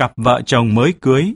cặp vợ chồng mới cưới.